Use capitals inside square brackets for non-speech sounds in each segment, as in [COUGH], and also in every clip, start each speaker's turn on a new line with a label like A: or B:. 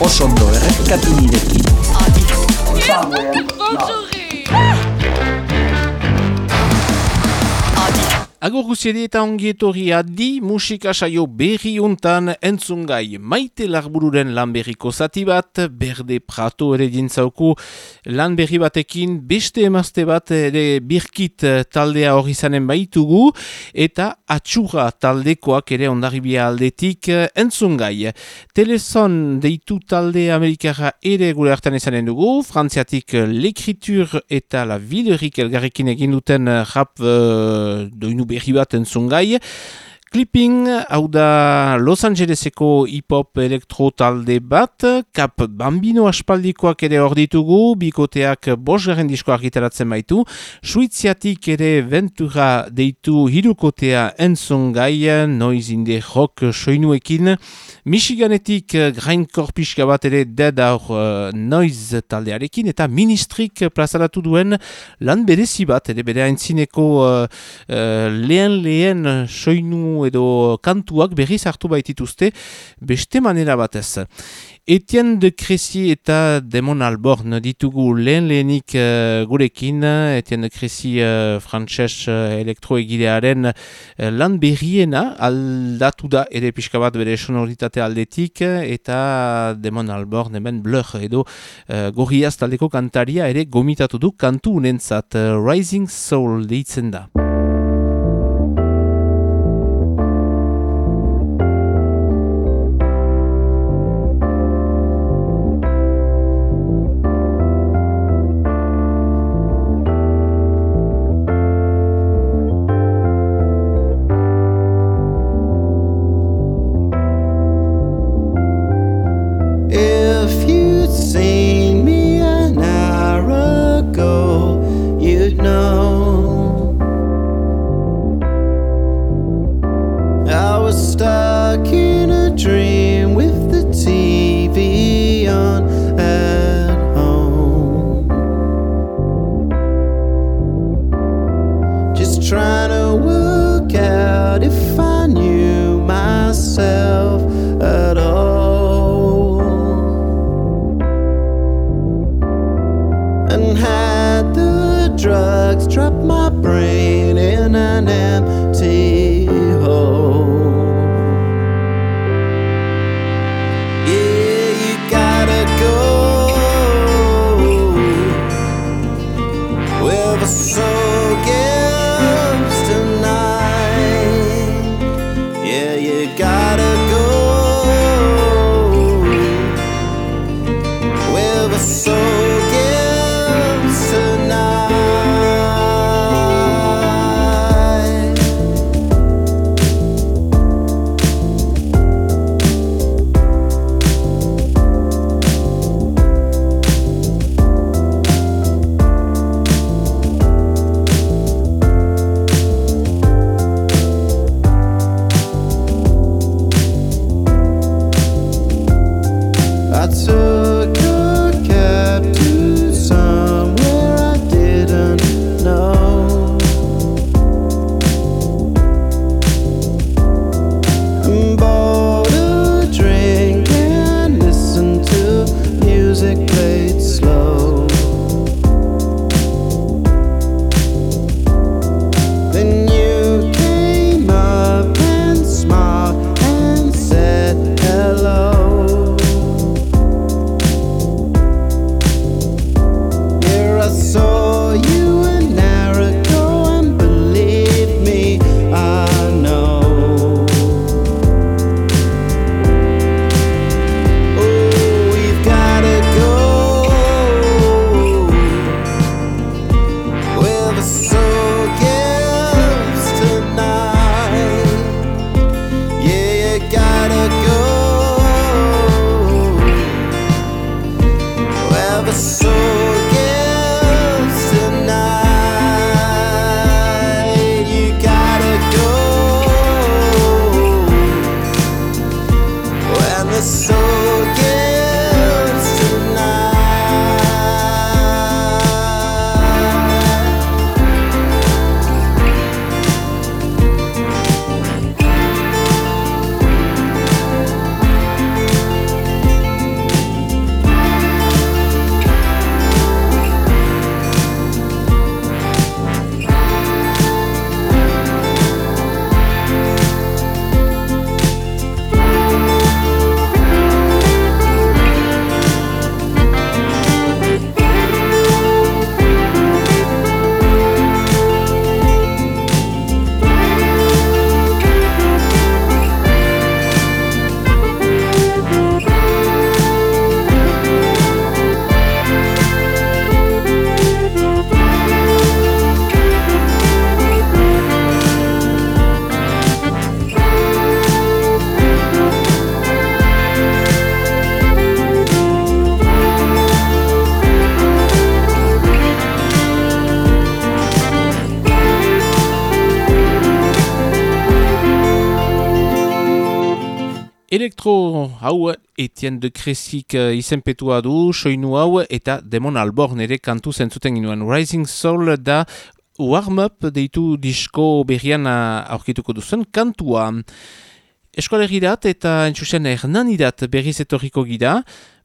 A: osondo errepikatu nirekin.
B: Ago guziedi eta ongietori adi musika saio berri untan entzungai maite larbururen lan berriko zati bat, berde prato ere dintzauku lan berri batekin beste emazte bat ere birkit taldea hori zanen baitugu eta atxura taldekoak ere ondarribia aldetik entzungai. Telezon deitu talde amerikara ere gure hartan ezanen dugu, frantziatik l'ekritur eta la viderik elgarrekin egin duten rap uh, doinu berri bat entzungai. Clipping, hau da Los Angeleseko hip-hop elektro talde bat, kap bambino aspaldikoak ere hor ditugu, bikoteak bos garen disko argitaratzen baitu, suiziatik ere ventura deitu hirukotea entzungai, noiz inde rock soinuekin, Michiganetik grindcore pixka bat ere dead aur uh, noiz taldearekin, eta ministrik plazaratu duen lan berezi bat, ere bere haintzineko uh, uh, lehen lehen soinu edo kantuak berriz hartu baitituzte beste manera batez. Etienne de Crécy eta Demon Alborn ditugu lehen lehenik uh, gurekin, Etienne de Crécy uh, frantxez uh, elektroegidearen uh, lan berriena aldatu da ere pixka bat bere sonoritate aldetik eta Demon Alborn hemen blur edo uh, gorriaz taldeko kantaria ere gomitatu du kantu unentzat uh, Rising Soul deitzen da. Elektro hau Etienne de Kresik uh, izenpetua du, soinu hau eta Demon Alborn ere kantu zentzuten ginoen. Rising Soul da warm-up deitu disko berrian aurkituko duzen kantua. Eskolegirat eta entzusen ernanidat berriz etorriko gira,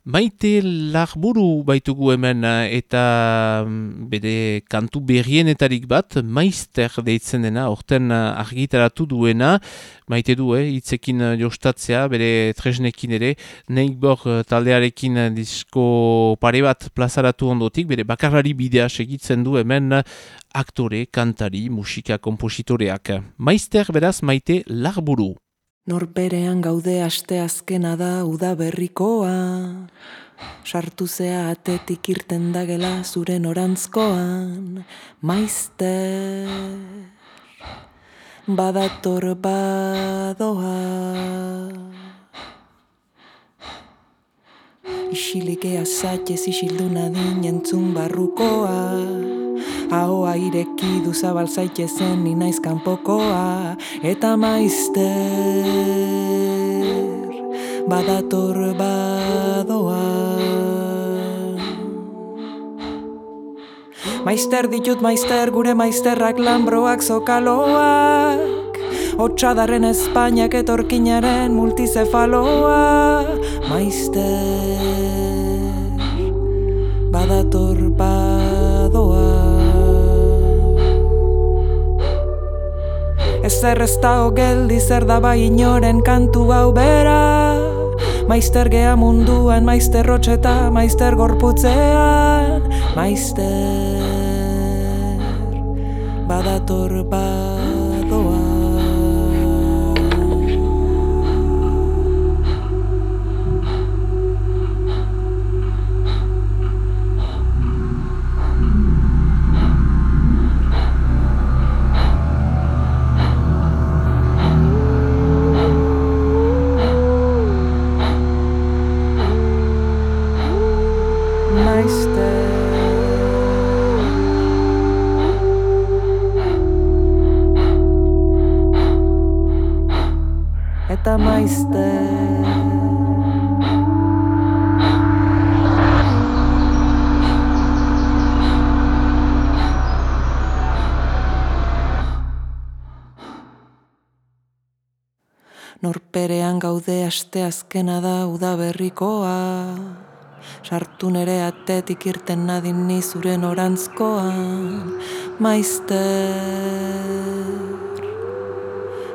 B: Maite larburu baitugu hemen eh, eta mm, bere kantu berrienetarik bat, maizter deitzen dena, orten eh, argitaratu duena, maite du, eh, itzekin eh, jostatzea, bere tresnekin ere, neik bor taldearekin disko pare bat plazaratu ondotik, bere bakarrari bidea segitzen du hemen aktore, kantari, musika, kompositoreak. Maizter beraz maite larburu.
C: Norberean gaude aste azkena da uda berrikoa. Sartu zea atetik irten dagela zure norantzkoan Maizte Badator badoa. Isilikea zatez isildu nadin entzun barrukoa Ahoa ireki du zabal zaitezen ni naiz kanpokoa. Eta maizter badator badoa. Maizter ditut maizter gure maizterrak lambroak zokaloak Otsadarren Espainiak etorkinaren multizefaloa Maizter badator Ezer ez da geldi zer da bai inoren kantu hau bera. Maizter gea munduan, maizter rotxeta, maizter gorputzean. Maizter badator badoa aste azkena da udaberrikoa. Sartu nere atetik irten nadin ni zure norantzkoan Maizter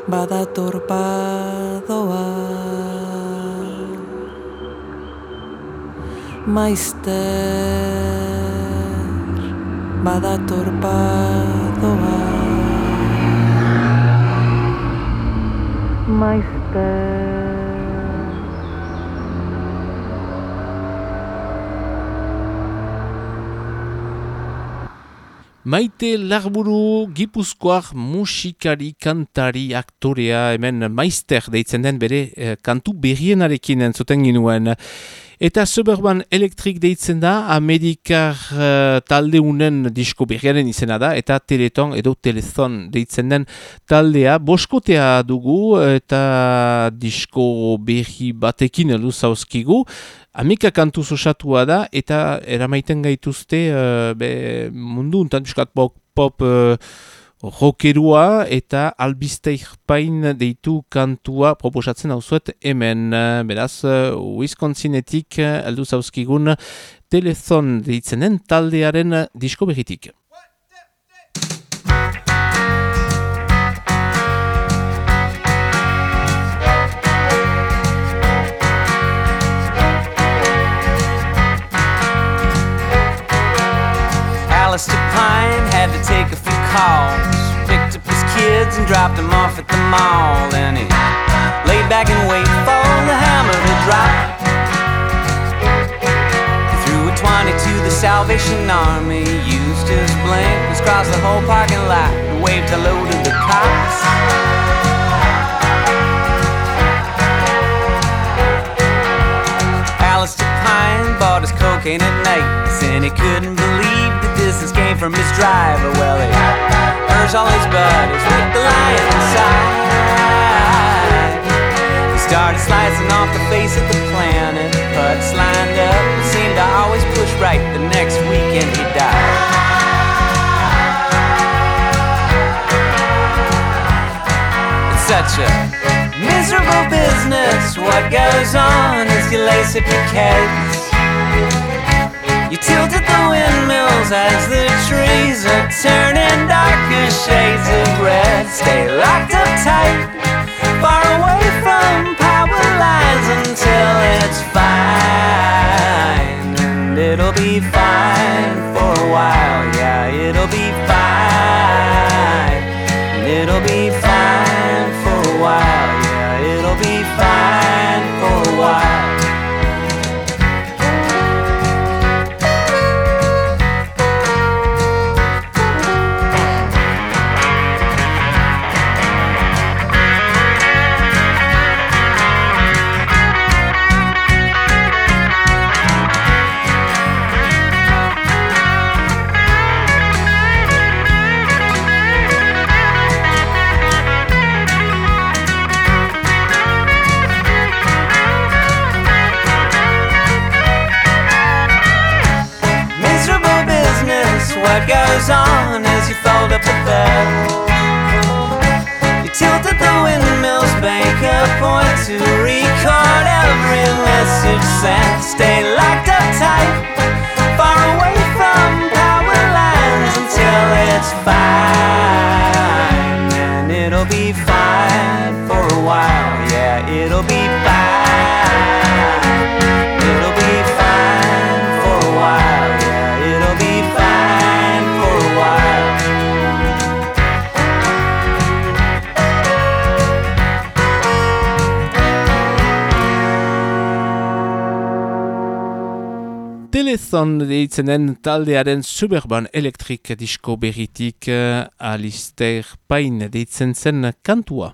C: badator badoa. Maizter badator badoa. Maizter
B: Maite larburu gipuzkoak musikari, kantari, aktorea, hemen maizter deitzen den bere eh, kantu berrienarekin entzuten ginuen. Eta Suburban Electric deitzen da, Amerikar uh, talde unen disko berriaren izena da, eta Teleton edo Telethon deitzen den taldea. Boskotea dugu eta disko berri batekin edo zauzkigu. Amika kantu zosatua da, eta eramaiten gaituzte uh, be, mundu untan piskat pop, pop uh, rokerua eta albisteik pain deitu kantua proposatzen hau zuet hemen. Beraz, Wisconsinetik aldu zauzkigun telezon deitzenen taldearen disko behitik. Alistair Pine had to take a few calls. Picked up his kids and dropped them off at the mall. And he laid back and waited for the hammer to drop. He threw a 20 to the Salvation Army. Used his blinkers, crossed the whole parking lot, and waved hello to the cops. Alistair Pine bought his cocaine at night, and he couldn't believe distance came from his driver. Well, he urged all his buddies with the lion inside. He
D: started slicing off the face of the planet. Putts lined up, seemed to always push right. The next weekend he died. It's such a miserable business. What goes on as you lace up your cakes? You tilted the windmills as the trees are turning darker shades of red. Stay locked up tight, far away from power lines until it's fine. And it'll be fine for a while, yeah, it'll be fine. And it'll be fine the? You tilted the windmills, make a point to record every message sent. Stay locked up tight, far away from power lines until it's fine.
B: Telezon deitzen den taldearen Suburban Electric disko berritik uh, Alistair Payne deitzen zen kantua.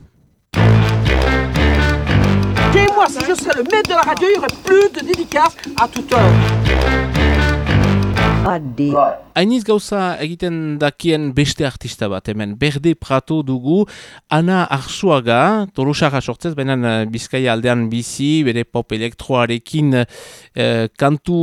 E: Et moi, si je serais le maître de la radio, il y aurait plus de dédicaces à toute heure.
A: Adi.
B: Hainiz gauza egiten dakien beste artista bat, hemen Berde Prato dugu, Ana Arsuaga, Tolosara sortzez, baina eh, Bizkaia aldean bizi, bere pop elektroarekin eh, kantu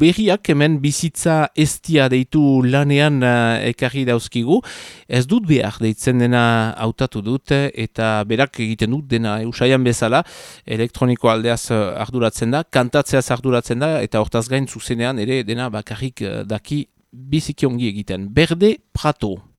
B: berriak hemen bizitza estia deitu lanean eh, ekarri dauzkigu. Ez dut behar deitzen dena hautatu dut, eta berak egiten dut dena eusaian bezala, elektroniko aldeaz eh, arduratzen da, kantatzeaz arduratzen da, eta hortaz gain zuzenean ere dena bakarrik eh, daki biziki ongi egiten. Berde Prato.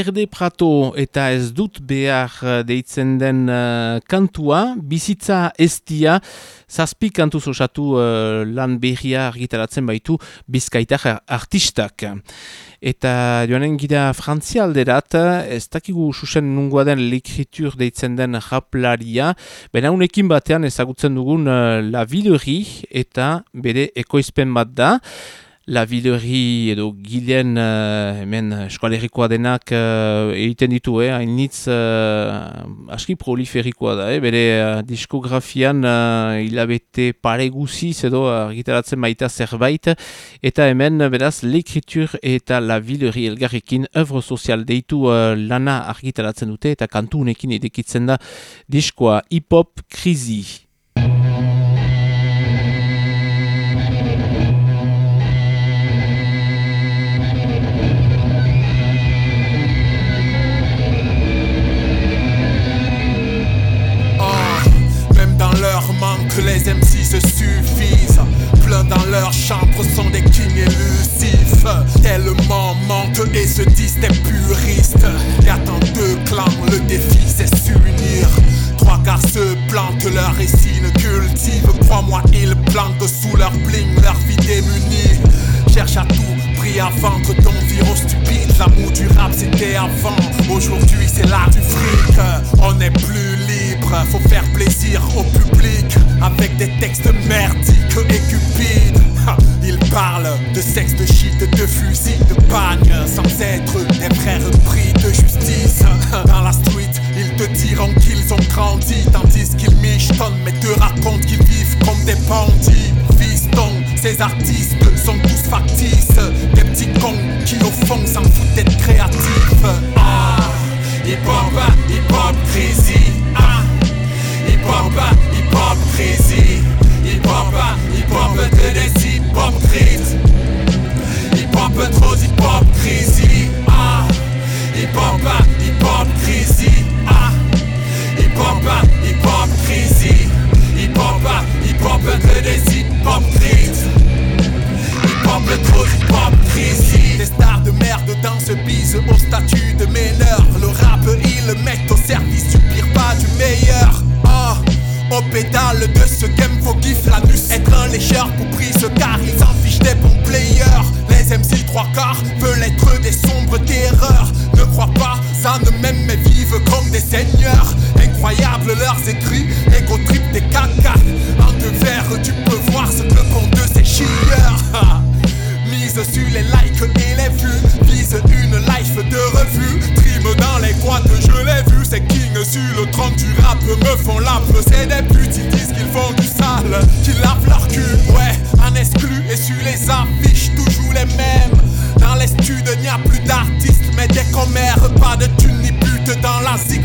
B: Berde Prato eta ez dut behar eh, deitzen den uh, kantua, bizitza estia, zazpi kantuz osatu uh, lan berria argitaratzen baitu bizkaitak artistak. Eta joanen gira frantzialderat, ez dakigu susen nungoa den l'ekritur deitzen den japlaria, bena unekin batean ezagutzen dugun uh, la vileri eta bere ekoizpen bat da. La Villerie edo Gilean uh, hemen eskualerikoa denak uh, egiten ditu, eh? hain nitz uh, aski proliferikoa da, eh? bere uh, diskografian uh, hilabete pare guziz edo uh, baita zerbait, eta hemen beraz l'ekritur eta La Villerie elgarrekin œuvre sozial deitu uh, lana argitaratzen dute eta kantu unekin edekitzen da diskoa hip-hop krizi.
F: Les MC se suffisent. Plein dans leur chambre sont des kings élusifs. Tellement mentent et se disent des puristes. Y'a tant de clans, le défi c'est s'unir. Trois quarts se plantent, leur récit ne cultive. Crois-moi, ils plantent sous leur bling, leur vie démunie. Cherche à tout prix à vendre ton virus stupide. L'amour du rap c'était avant. Aujourd'hui c'est l'art du fric. On est plus libre, faut faire plaisir au public. Avec des textes merdiques et cupides. Ils parlent de sexe, de shit, de fusil, de bagne Sans être des frères pris de justice. Dans la street, ils te diront qu'ils ont grandi Tandis qu'ils michetonnent mais te racontent qu'ils vivent comme des bandits. Fiston, ces artistes sont tous factices. Des petits cons qui au fond s'en foutent d'être créatifs. Ah, hip-hop, hip-hop crazy. Ah, hip-hop, hip-hop crazy. Hip-hop, hip-hop de des hypocrites Hip-hop trop hip-hop crazy. Ah, hip-hop, hip-hop crazy. Ah, hip-hop, hip-hop crazy. Hip-hop, hip-hop de des hypocrites Hip-hop trop hip-hop crazy. Des stars de merde dans ce bise au statut de meneur. Le rap ils le mettent au service du pire pas du meilleur Ah au pédale de ce game faut gif l'anus. Être un lécheur pour prise car ils en fichent des bons players. Les MC trois quarts veulent être des sombres terreurs. Ne crois pas, ça ne m'aime mais vivent comme des seigneurs. Incroyable leurs écrits, égo trip des caca. En deux vers tu peux voir ce que font de ces chieurs [LAUGHS] Mise sur les likes et les vues. Vise une life de revue. Trim dans les boîtes, je l'ai vu. Ces kings sur le trône du rap. Me font la C'est des putes, ils disent qu'ils font du sale Qu'ils lavent leur cul, ouais Un exclu et sur les affiches. Toujours les mêmes. Dans les studs n'y a plus d'artistes Mais des commères, pas de thunes ni putes Dans la zig,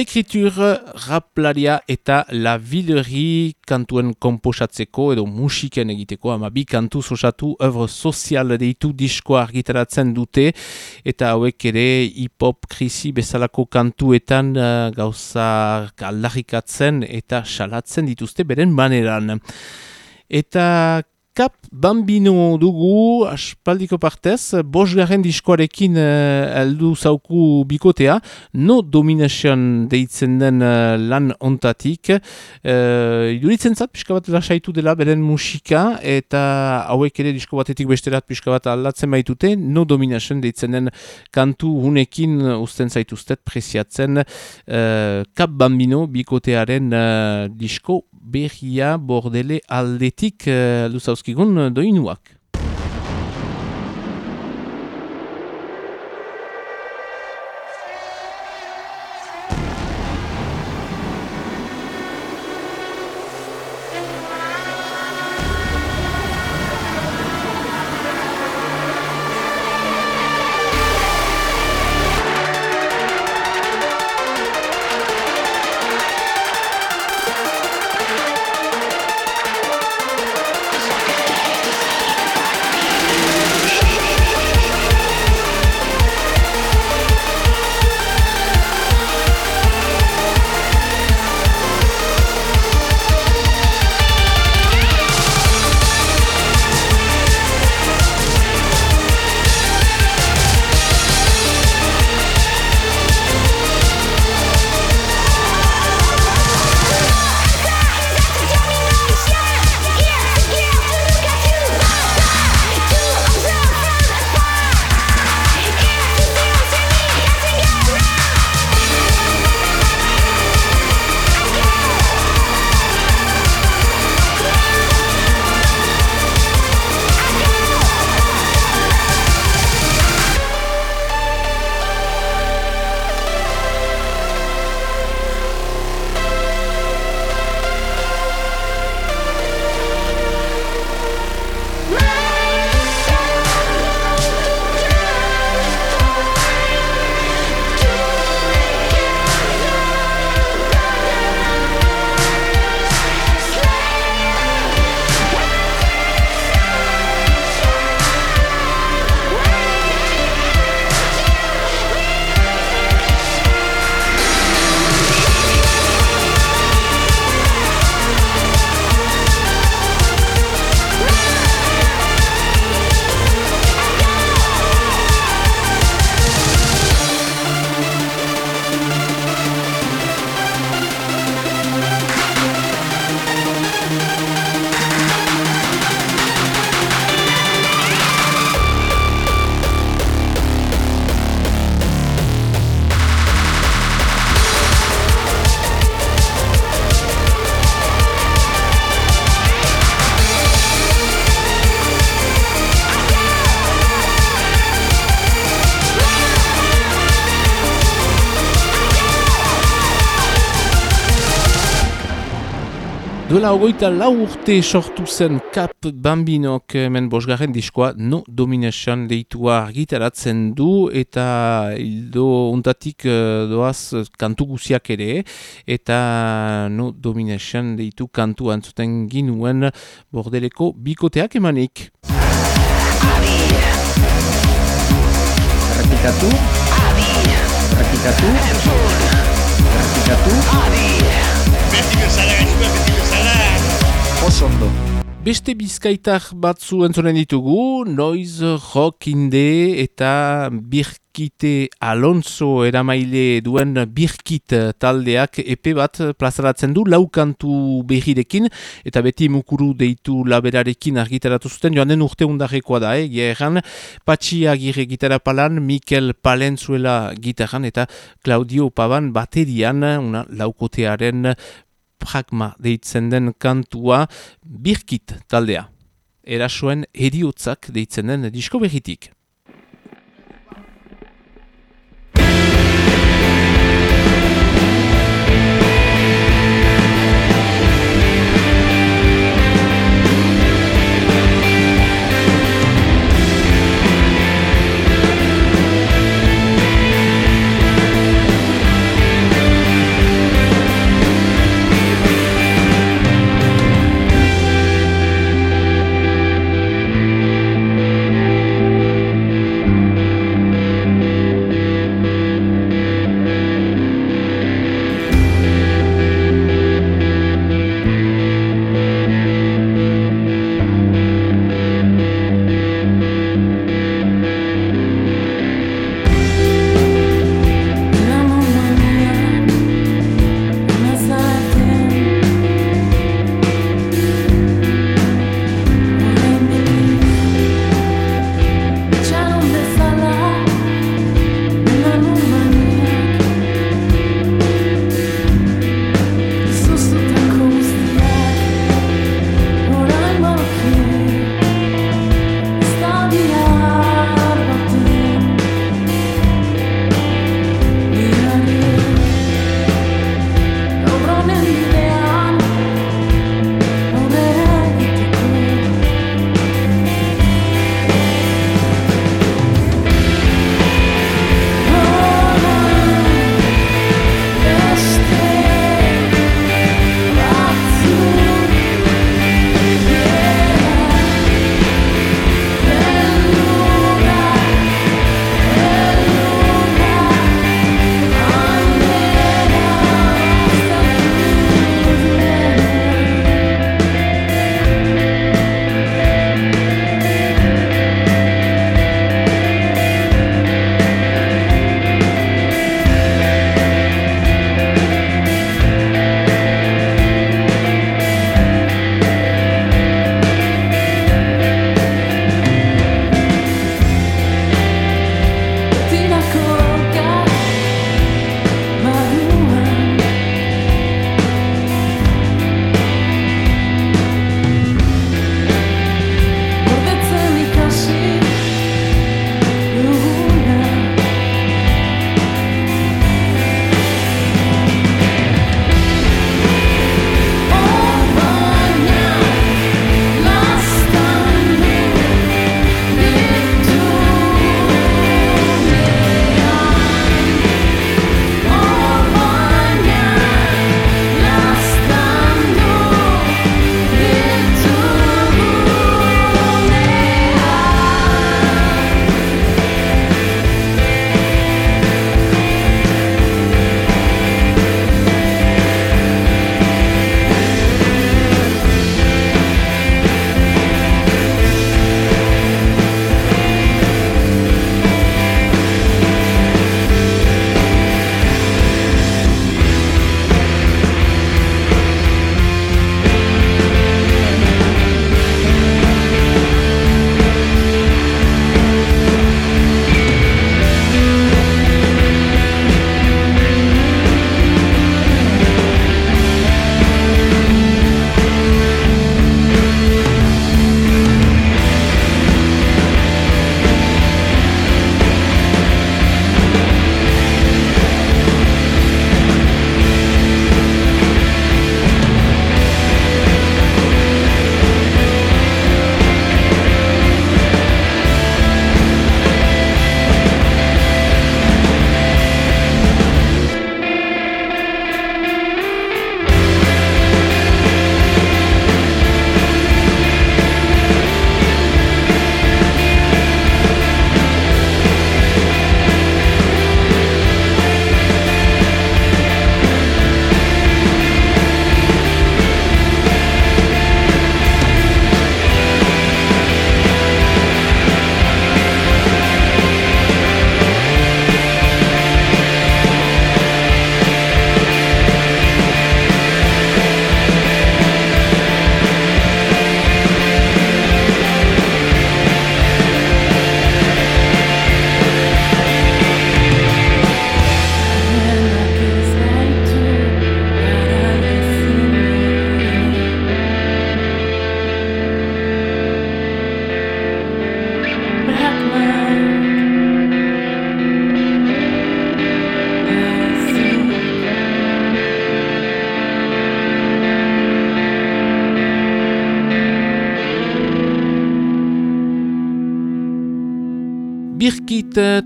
B: L'écriture, raplaria eta la villerie kantuen komposatzeko edo musiken egiteko ama bi kantu osatu œuvre sozial deitu diskoa argitaratzen dute eta hauek ere hip-hop krisi bezalako kantuetan uh, gauza aldarrikatzen eta salatzen dituzte beren maneran. Eta Kap Bambino dugu aspaldiko partez, bosgarren diskoarekin uh, aldu zauku bikotea, no domination deitzen den uh, lan ontatik. Uh, iduritzen zat, pixka bat lasaitu dela beren musika, eta hauek ere disko batetik besterat pixka bat aldatzen baitute, no domination deitzen den kantu hunekin usten zaituztet preziatzen uh, Kap Bambino bikotearen uh, disko berria bordele aldetik uh, كي قلنا دينوك Duela ogoita lau urte sortu zen Kap Bambinok hemen bosgarren diskoa No Domination deitua argitaratzen du eta hildo untatik uh, doaz kantu guziak ere eta No Domination deitu kantu antzuten ginuen bordeleko bikoteak emanik. Adi! Errepikatu? Adi! Errepikatu? Errepikatu? Adi! Beti bezala oso Beste bizkaitar batzu entzonen ditugu, noiz rockinde eta birkite Alonso eramaile duen birkit taldeak epe bat plazaratzen du laukantu behirekin eta beti mukuru deitu laberarekin argitaratu zuten joan den urte undarrekoa da, eh? geheran Patxi Agirre gitara palan, Mikel Palenzuela gitaran eta Claudio Paban baterian, una laukotearen pragma deitzen den kantua birkit taldea. Erasoen ediotzak deitzen den disko behitik.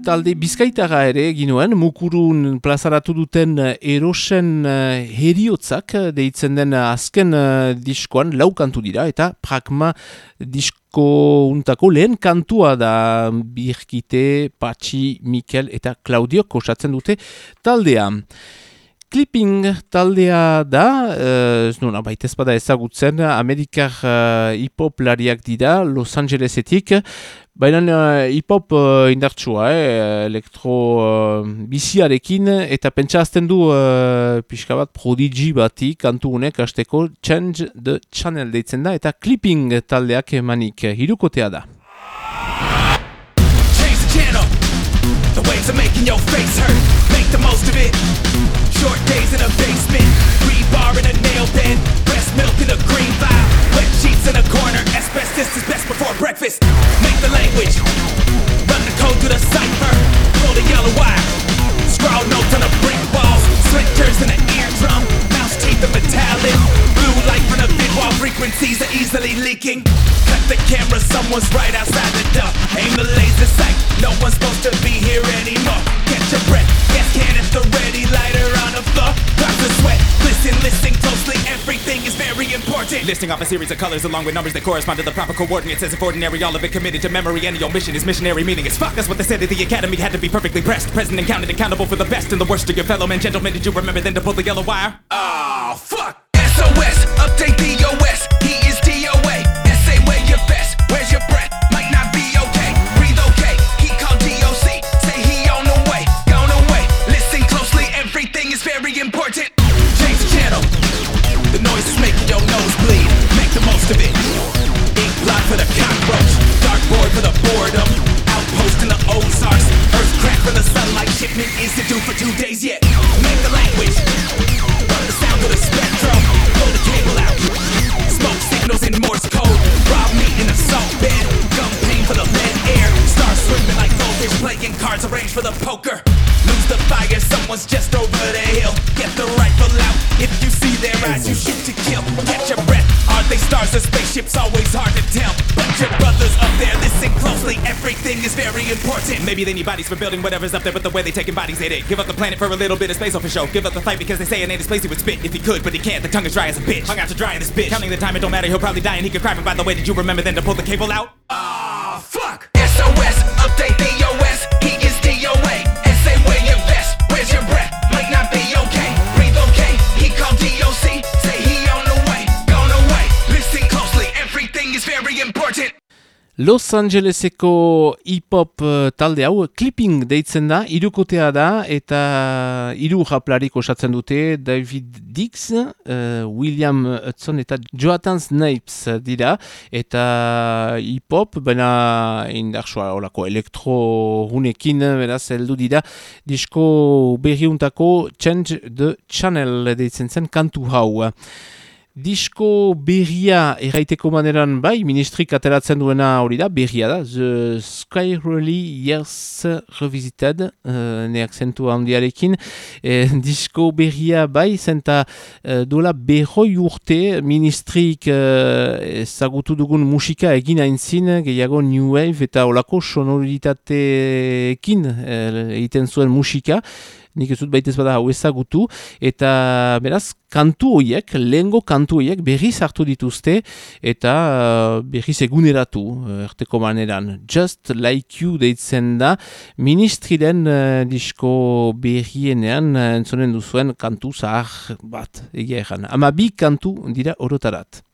B: Talde bizkaitara ere ginuen, mukurun plazaratu duten eh, erosen uh, heriotzak deitzen den azken diskoan lau kantu dira eta pragma disko lehen kantua da Birkite, Patxi, Mikel eta Claudio kosatzen dute taldea. Clipping taldea da, uh, ez nuna baita ezpada ezagutzen, Amerikar uh, hip-hop lariak dira, Los Angelesetik, baina uh, hip-hop uh, indartsua, eh, elektro uh, biziarekin, eta pentsa azten du uh, pixka bat prodigi bati kantu unek hasteko Change the Channel deitzen da, eta Clipping taldeak emanik hirukotea da.
G: Change the channel. The waves are making your face hurt. Make the most of it. Short days in a basement. Rebar in a nail pen. Breast milk in a green vial. Wet sheets in a corner. Asbestos is best before breakfast. Make the language. Run the code through the cipher. Pull the yellow wire. Scrawl notes on the brick walls. Splinters in the eardrum. Mouse teeth and metallic. Blue light from the vid wall frequencies are easily leaking. Cut the camera, someone's right outside the door. Aim the laser sight. No one's supposed to be here anymore. Catch your breath. Gas
H: Listing off a series of colors along with numbers that correspond to the proper coordinates as if ordinary, all of it committed to memory. Any omission is missionary meaning. It's fuck. That's what they said at the academy. Had to be perfectly pressed, present and counted, accountable for the best and the worst of your fellow men. Gentlemen, did you remember then to pull the yellow wire?
G: Oh, The sunlight. Shipment is to do for two days yet. Make the language. The sound with a spectrum. Pull the cable out. Smoke signals in Morse code. Rob me in a salt bed. Playing cards arranged for the poker. Lose the fire. Someone's just over the hill. Get the rifle out. If you see their eyes, you shoot to kill. Catch your breath. Are they stars or spaceships? Always hard to tell. But your brothers up there, listen closely. Everything is very important.
H: Maybe they need bodies for building whatever's up there, but the way they taking bodies, they ain't. Give up the planet for a little bit of space, off for show. Give up the fight because they say it ain't his place he would spit if he could, but he can't. The tongue is dry as a bitch. Hung out to dry in this bitch. Counting the time, it don't matter. He'll probably die and he could cry. But by the way, did you remember then to pull the cable out?
G: Ah, fuck!
B: Los Angeleseko hip-hop eh, talde hau clipping deitzen da, irukotea da eta hiru japlarik osatzen dute David Dix, eh, William Hudson eta Jonathan Snipes dira eta hip-hop, baina indartsua olako elektro runekin beraz heldu dira disko berriuntako Change the Channel deitzen zen kantu hau. Disko berria erraiteko maneran bai, ministrik ateratzen duena hori da, berria da, The Skyroly Years Revisited, uh, ne akzentu handiarekin, e, disko berria bai, zenta uh, dola berroi urte ministrik ezagutu dugun musika egin aintzin, gehiago New Wave eta olako sonoritateekin uh, egiten zuen musika, nik ez dut baitez bada hau ezagutu, eta beraz, kantu horiek, lehengo kantu horiek berriz hartu dituzte, eta uh, berriz eguneratu, uh, erteko maneran. Just Like You deitzen da, ministriren uh, disko berrienean, uh, entzonen duzuen kantu zahar bat, egia egan. Ama bi kantu dira orotarat.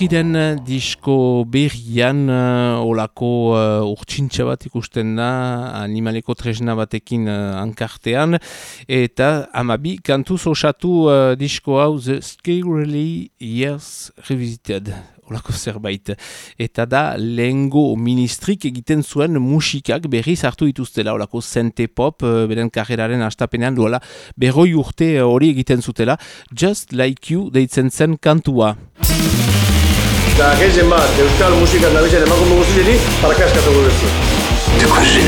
B: Ministriren eh, disko berrian uh, olako uh, urtsintxa bat ikusten da animaleko tresna batekin uh, ankartean eta amabi kantuz osatu uh, disko hau The Scarily Years Revisited olako zerbait. Eta da lehengo ministrik egiten zuen musikak berriz hartu dituztela olako zente pop beren karreraren astapenean duela berroi urte hori egiten zutela Just Like You deitzen zen kantua.
I: Eta gehien bat, euskal musikan nabizen emakume guztieri, parakaskatu gurezu.
J: De quoi je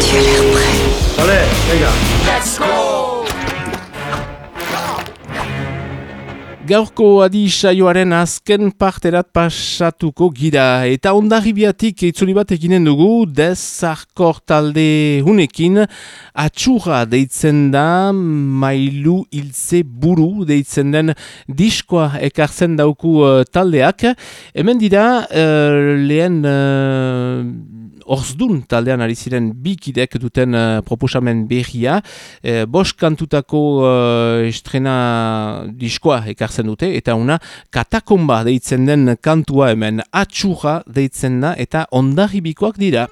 J: Tu as l'air prêt.
I: Allez, venga.
J: Let's go
B: Gaurko adi saioaren azken parterat pasatuko gira. Eta ondarribiatik itzuli bat eginen dugu dezarkor talde hunekin atxurra deitzen da mailu iltze buru deitzen den diskoa ekartzen dauku uh, taldeak. Hemen dira uh, lehen uh, Orzdun taldean ari ziren bikidek duten uh, proposamen berria. E, Bos kantutako uh, estrena diskoa ekartzen dute eta una katakomba deitzen den kantua hemen atxurra deitzen da eta ondarribikoak dira.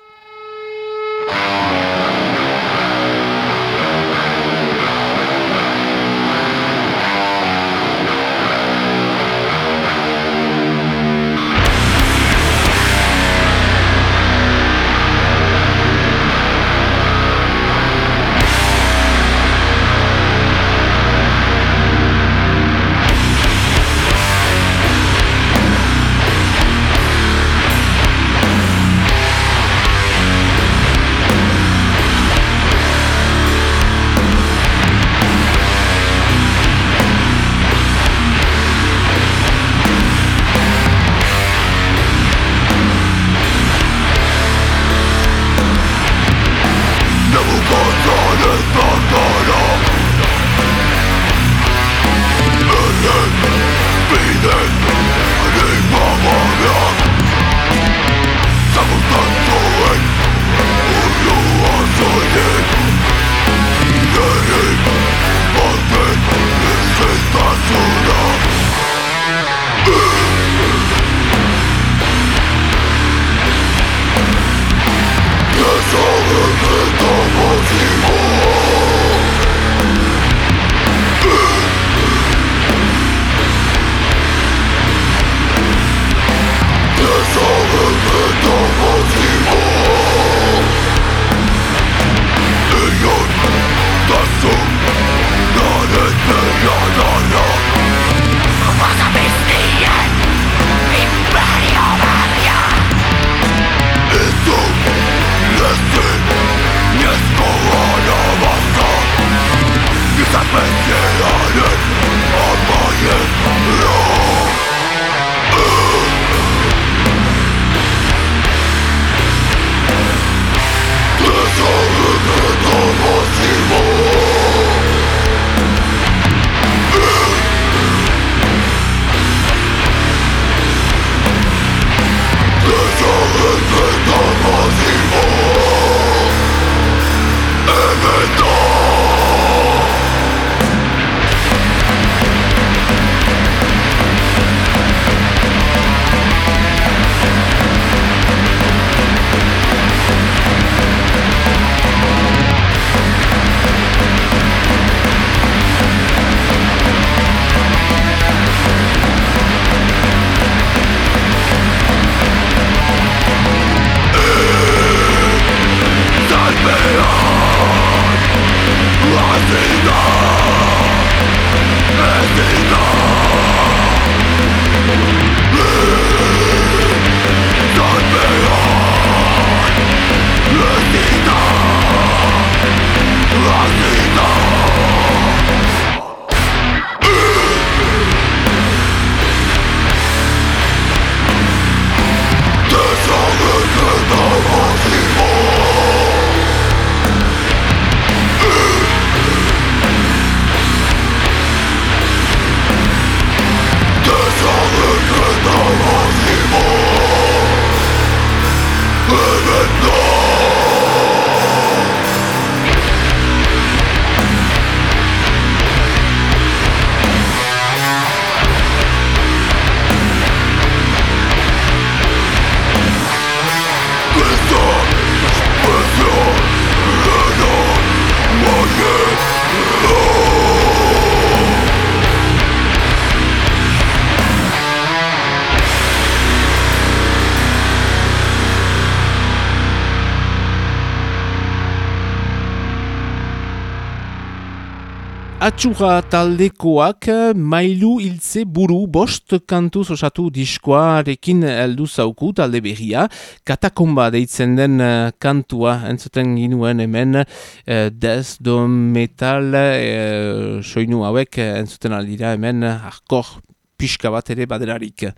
B: Atxura taldekoak mailu hiltze buru bost kantuz osatu diskoarekin heldu zauku talde berria. Katakomba deitzen den uh, kantua entzuten ginuen hemen uh, dez do metal uh, soinu hauek entzuten aldira hemen arkor pixka bat ere baderarik.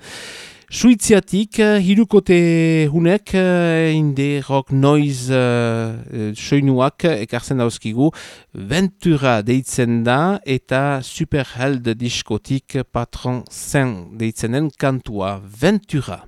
B: Suiziatik, uh, hirukote hunek, uh, inde rock noise uh, soinuak ekartzen dauzkigu, Ventura deitzen da eta Superheld diskotik Patron Zen deitzen den kantua Ventura.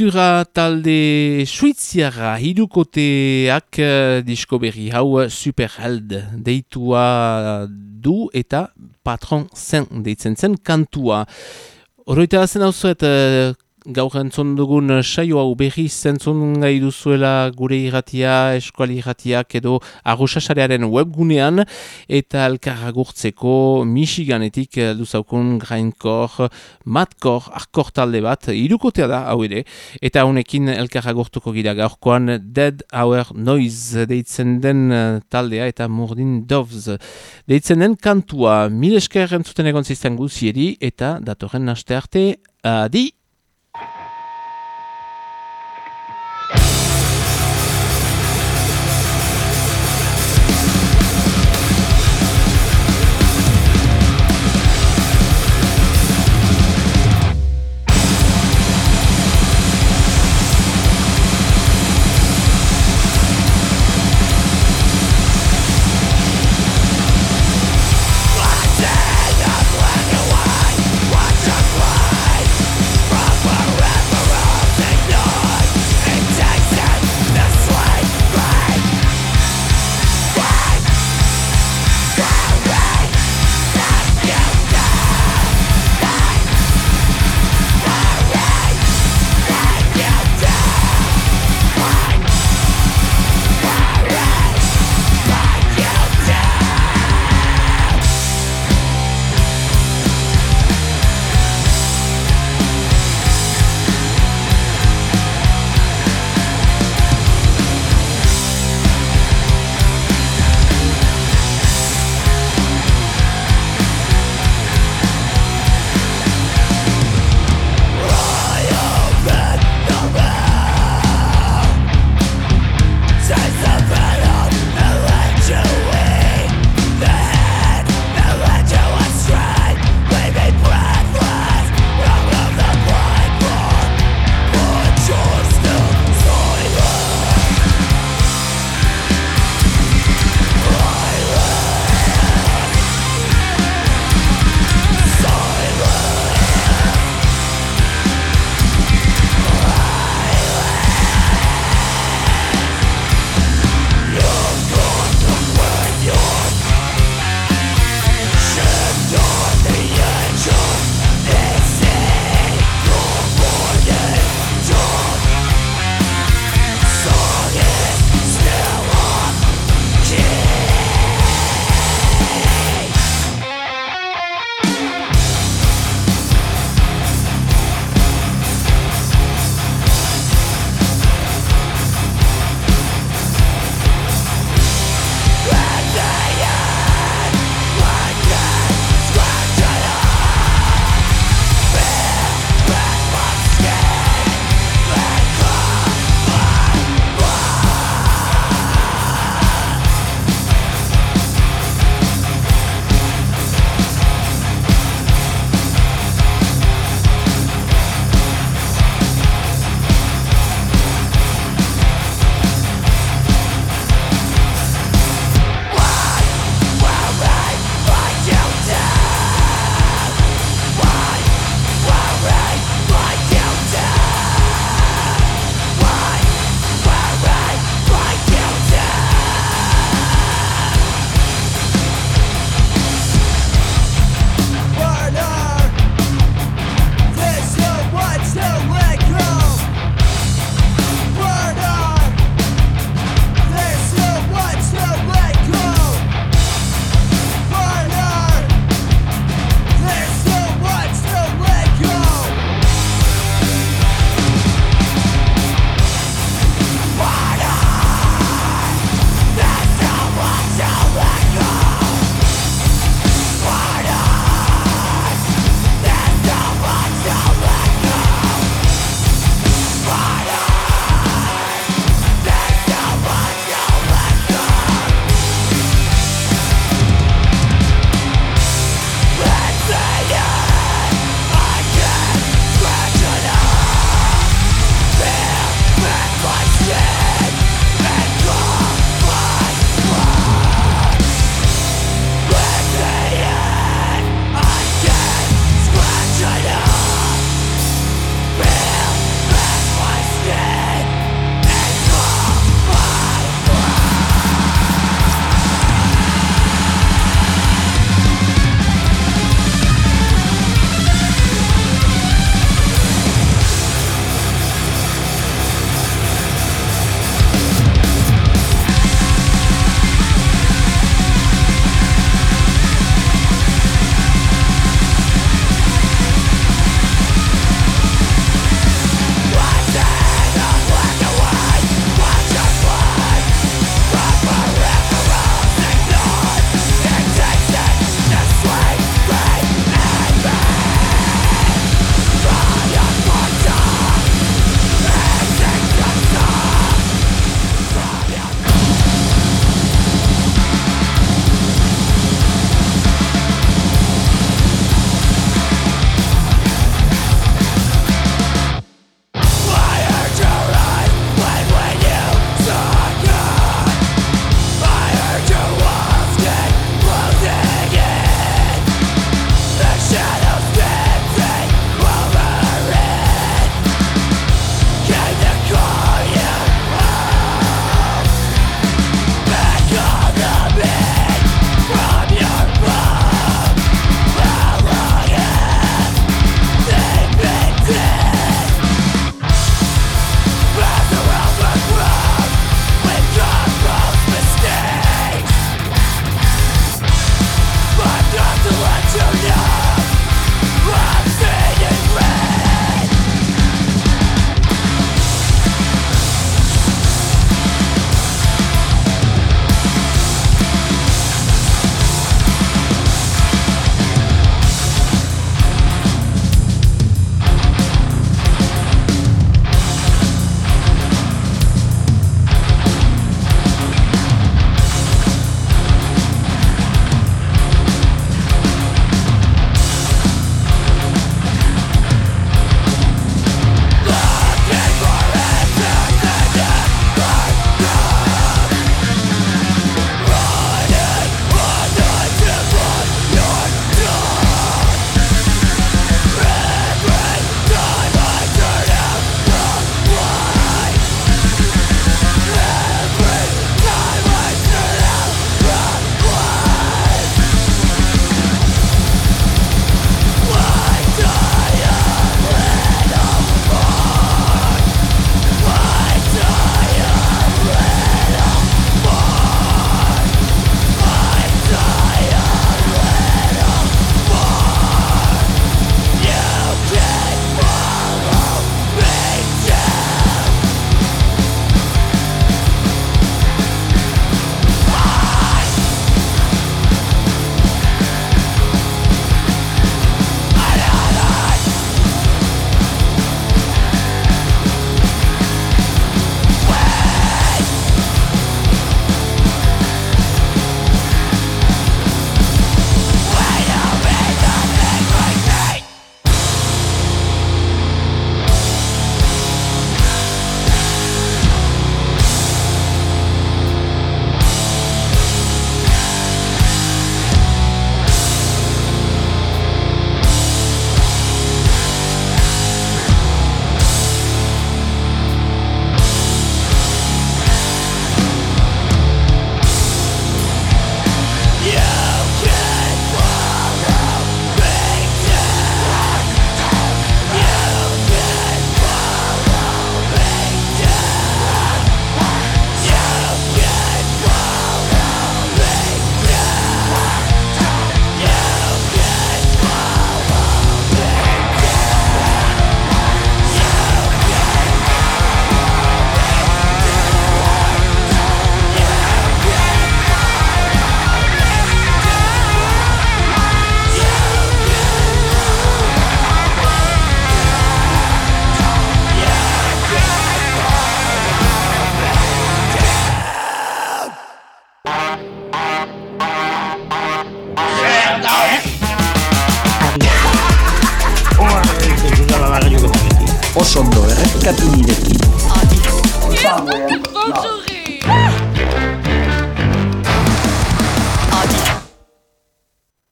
B: Ventura talde suiziara hidukoteak uh, disko berri hau superheld deitua du eta patron zen deitzen zen kantua. Horreita zen hau zuet, uh, gaur entzun dugun saio hau berri zentzun gai duzuela gure irratia, eskuali irratiak edo arrosasarearen webgunean eta elkarragurtzeko Michiganetik duzaukun grainkor, matkor, arkor talde bat, irukotea da hau ere, eta honekin elkarragurtuko gira gaurkoan Dead Hour Noise deitzen den taldea eta Murdin Doves deitzen den kantua mil esker entzuten egon zizten guzieri eta datorren naste arte, adi!